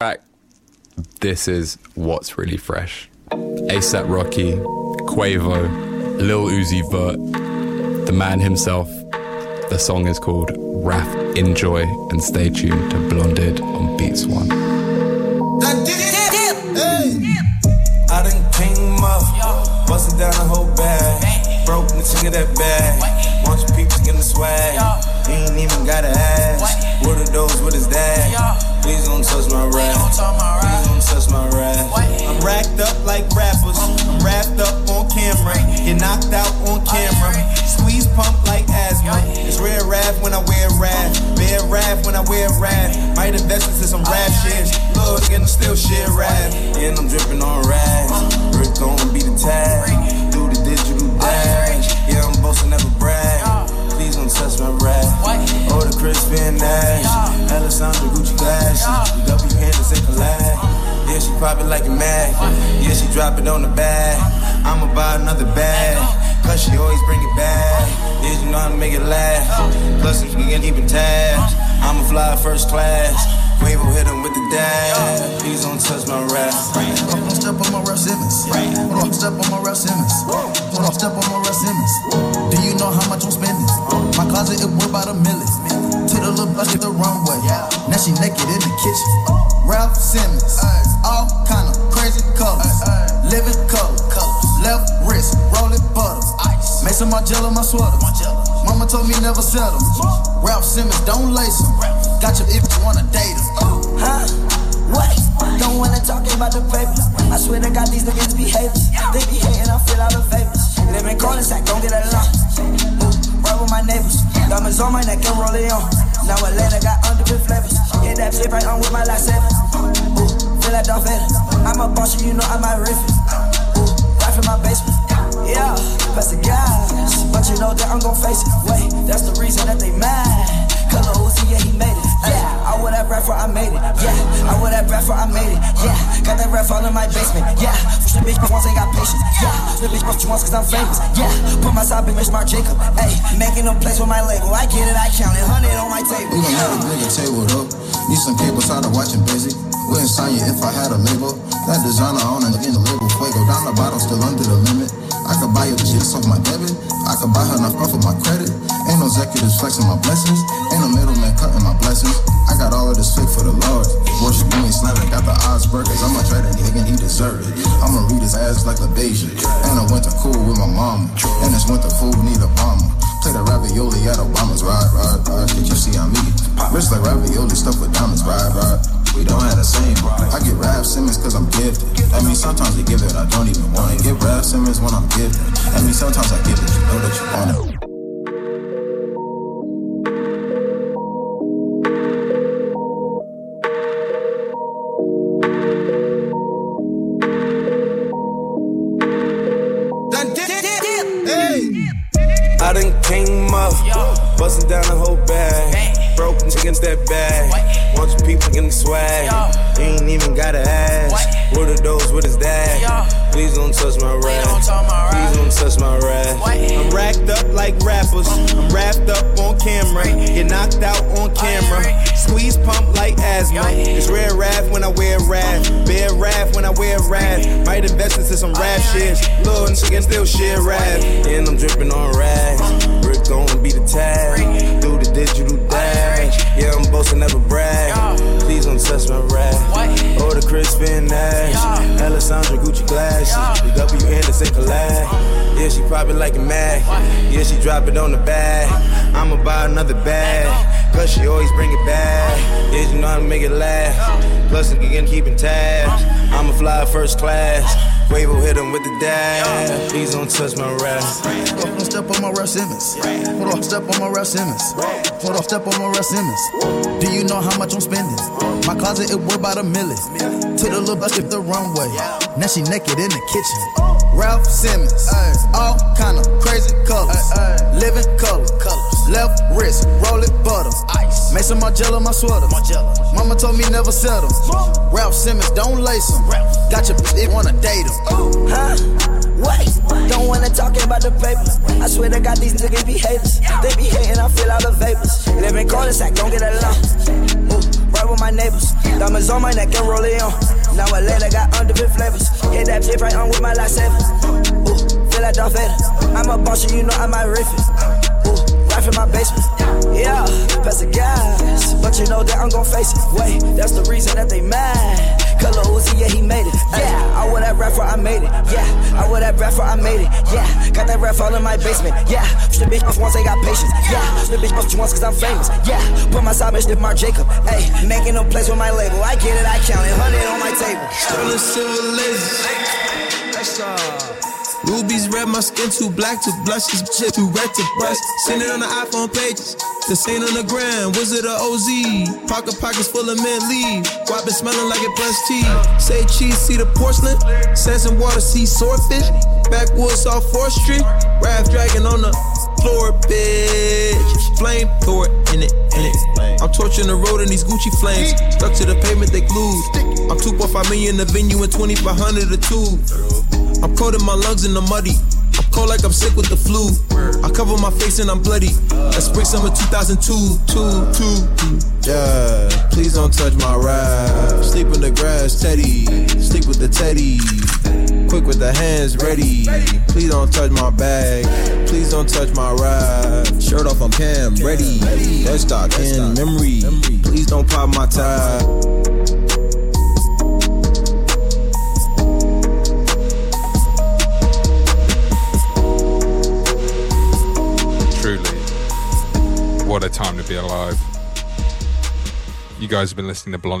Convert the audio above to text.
track. This is what's really fresh. ASAP Rocky, Quavo, Lil Uzi Vert, the man himself. The song is called Raf Enjoy and stay tuned to Blonded on Beats One. I done came up, bustin' down the whole bag. Broke the chick of that bag. Want your peeps in the swag. He ain't even gotta ask. What are those? What is that? Please don't touch my rap. Please don't touch my rap. I'm racked up like rappers. I'm wrapped up on camera. Get knocked out on camera. Squeeze pump like asthma. It's rare rap when I wear rap. Bear rap when I wear rap. Might invest into some rap shit. Look, and still shit rap. And I'm dripping on rap. Rick gon' be the tag. Drop it on the bag. I'ma buy another bag. Cause she always bring it back. Yeah, you know how to make it laugh. Plus, if you can keep it tabs, I'ma fly first class. Quavo hit him with the dash. Please don't touch my rap. Hold on, step on my Raf Simons. Hold on, step on my Raf Simons. Hold on, step on my Raf Simons. Do you know how much I'm spending? My closet it worth about a million. The little bus the. Now she naked in the kitchen. Raf Simons. All kind of crazy colors. Living color. Left wrist, rolling butter. Ice. Maison Margiela, my my sweater. Mama told me never settle. Raf Simons, don't lace him. Got you if you wanna date him. Huh? What? Don't wanna talk about the papers. I swear to God, these niggas be haters. They be hating, I feel out of favors. Live in cul-de-sac, don't get along. Ooh, right with my neighbors. Diamonds on my neck and roll on. Now Atlanta got underwear flavors. Get that shit right on with my last seven. Ooh, feel like Darth Vader. I'm a boss, you know I'm a riff. Ooh, right from my basement. Yeah, that's the guys. But you know that I'm gon' face it. Wait, that's the reason that they mad. I wear that rap for I made it. Yeah, I wear that rap for I made it. Yeah, got that rap all in my basement. Yeah, push the bitch, but once ain't got patience. Yeah, Push the bitch, but you want cause I'm famous. Yeah, put my side, bitch, Marc Jacob. Hey, making no place with my label. I get it, I count it. 100 on my table. We gon' have a bigger table though. Need some cable, of watching busy. Wouldn't sign you if I had a label. That designer on and in the label. Fuego down the bottom, still under the limit. I could buy you the shit off my debit. I could buy her enough off of my credit. Ain't no executives flexing my blessings. Ain't no middleman cutting my blessings. I got all of this fake for the Lord. Worship me, slamming, got the odds burgers. I'ma try that nigga, he deserve it. I'ma read his ass like a Beijing. And I went to cool with my mama. And this winter food need a bomber. Play the ravioli at Obama's ride, ride, ride. Shit you see on me. Rich like ravioli stuffed with diamonds, ride, ride. We don't have the same. I get Raf Simons cause I'm gifted. I mean, sometimes you give it, I don't even want it. Get Raf Simons when I'm gifted. I mean, sometimes I give it, you know that you want it. I done came up, bustin' down the whole bag. Broke against that bag. Your people in the swag. You ain't even gotta ask. What are those? What is that? Please don't touch my rap. Please don't touch my rap. I'm racked up like rappers. I'm wrapped up on camera. Get knocked out on camera. Squeeze pump like asthma. It's rare rap when I wear rap. Bear rap when I wear rap. Might invest into some rap shit. Little nigga still shit rap. And I'm dripping on rap. Rick gon' be the tag. Do the digital dash. Yeah, I'm boasting, never brag. Please don't touch my rap. Or the Kris Van Assche. Alessandra Gucci glasses. The W Anderson collab. Yeah, she it like a mag. Yeah, she drop it on the bag. I'ma buy another bag. Cause she always bring it back. Yeah, you know how to make it last. Plus, again, keeping tabs. I'ma fly first class. Quavo hit him with the dash. Please don't touch my rap. Hold on, step on my Raf Simons. Hold on, step on my Raf Simons. Hold on, step on my Raf Simons. Do you know how much I'm spending? My closet it worth about a million. To the little bus hit the runway. Now she naked in the kitchen. Raf Simons. All kind of crazy colors. Living color. Left wrist. Maison Margiela, my sweater. Mama told me never settle. Raf Simons, don't lace him. Got your bitch, they wanna date him. Huh? Wait, don't wanna talk about the papers. I swear to God, these niggas be haters. They be hating, I feel all the vapors. Live in cul-de-sac, don't get along. Ooh, right with my neighbors. Diamonds on my neck and rolling on. Now a later got under flavors. Hit that tip right on with my lightsaber. Ooh, feel like Darth Vader. I'm a boss, you know I might riff it. Ooh, in my basement. Yeah, pass the gas. But you know that I'm gon' face it. Wait, that's the reason that they mad. Color Uzi, yeah, he made it. Yeah, I wear that rapper, I made it. Yeah, I wear that rapper, I made it. Yeah, got that rap all in my basement. Yeah, the bitch bust once, they got patience. Yeah, the bitch you once, cause I'm famous. Yeah, put my side bitch, Marc Jacob. Hey, making no place with my label. I get it, I count it. 100 on my table. Sterling silver lasers. That's uh. Rubies red, my skin too black to blush. This shit too red to brush. Seen it on the iPhone pages. The same on the gram, Wizard of OZ. Pocket pockets full of mint leave. Why been smelling like it brushed tea? Say cheese, see the porcelain. Sands and water, see swordfish. Backwoods off 4th Street. Raft dragon on the floor, bitch. Flame, throw it in it, in it. I'm torching the road in these Gucci flames. Stuck to the pavement, they glued. I'm 2.5 million the venue and 2500 a tube. I'm coating my lungs in the muddy. I'm cold like I'm sick with the flu. I cover my face and I'm bloody. That's spring summer 2002. Two, two. Yeah, please don't touch my rap. Sleep in the grass, Teddy. Sleep with the Teddy. Quick with the hands ready. Please don't touch my bag. Please don't touch my rap. Shirt off, I'm Cam, ready. Stock in memory. Please don't pop my tie. Be alive. You guys have been listening to Blonde